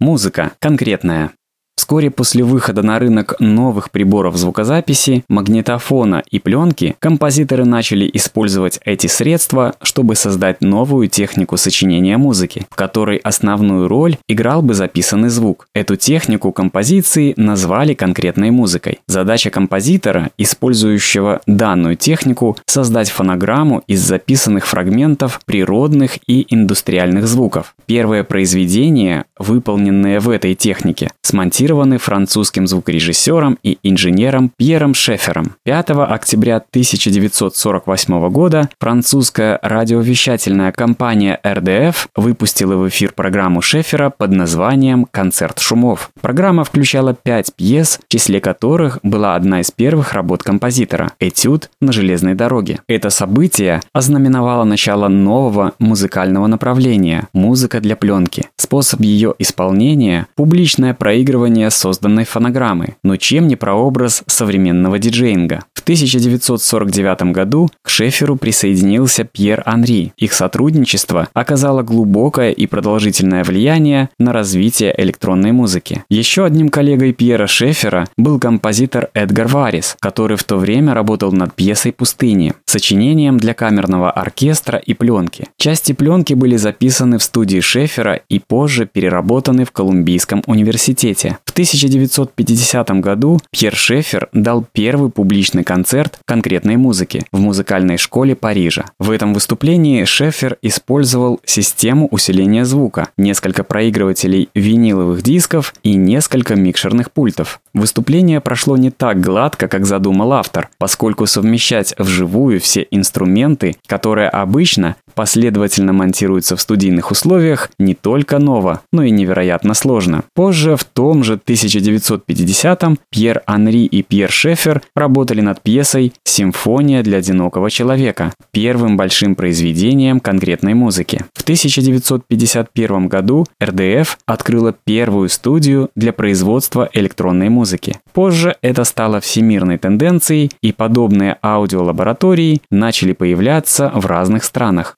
Музыка конкретная. Вскоре после выхода на рынок новых приборов звукозаписи, магнитофона и пленки, композиторы начали использовать эти средства, чтобы создать новую технику сочинения музыки, в которой основную роль играл бы записанный звук. Эту технику композиции назвали конкретной музыкой. Задача композитора, использующего данную технику, создать фонограмму из записанных фрагментов природных и индустриальных звуков. Первое произведение, выполненное в этой технике, смонтировано спроектированы французским звукорежиссером и инженером Пьером Шефером. 5 октября 1948 года французская радиовещательная компания РДФ выпустила в эфир программу Шефера под названием «Концерт шумов». Программа включала пять пьес, в числе которых была одна из первых работ композитора – «Этюд на железной дороге». Это событие ознаменовало начало нового музыкального направления – музыка для пленки. Способ ее исполнения – публичное проигрывание звучание созданной фонограммы, но чем не прообраз современного диджеинга. В 1949 году к Шеферу присоединился Пьер Анри. Их сотрудничество оказало глубокое и продолжительное влияние на развитие электронной музыки. Еще одним коллегой Пьера Шефера был композитор Эдгар Варис, который в то время работал над пьесой «Пустыни», сочинением для камерного оркестра и пленки. Части пленки были записаны в студии Шефера и позже переработаны в Колумбийском университете. В 1950 году Пьер Шефер дал первый публичный концерт конкретной музыки в музыкальной школе Парижа. В этом выступлении Шефер использовал систему усиления звука, несколько проигрывателей виниловых дисков и несколько микшерных пультов. Выступление прошло не так гладко, как задумал автор, поскольку совмещать вживую все инструменты, которые обычно последовательно монтируются в студийных условиях, не только ново, но и невероятно сложно. Позже, в том же 1950-м, Пьер Анри и Пьер Шефер работали над пьесой «Симфония для одинокого человека», первым большим произведением конкретной музыки. В 1951 году РДФ открыла первую студию для производства электронной музыки. Позже это стало всемирной тенденцией, и подобные аудиолаборатории начали появляться в разных странах.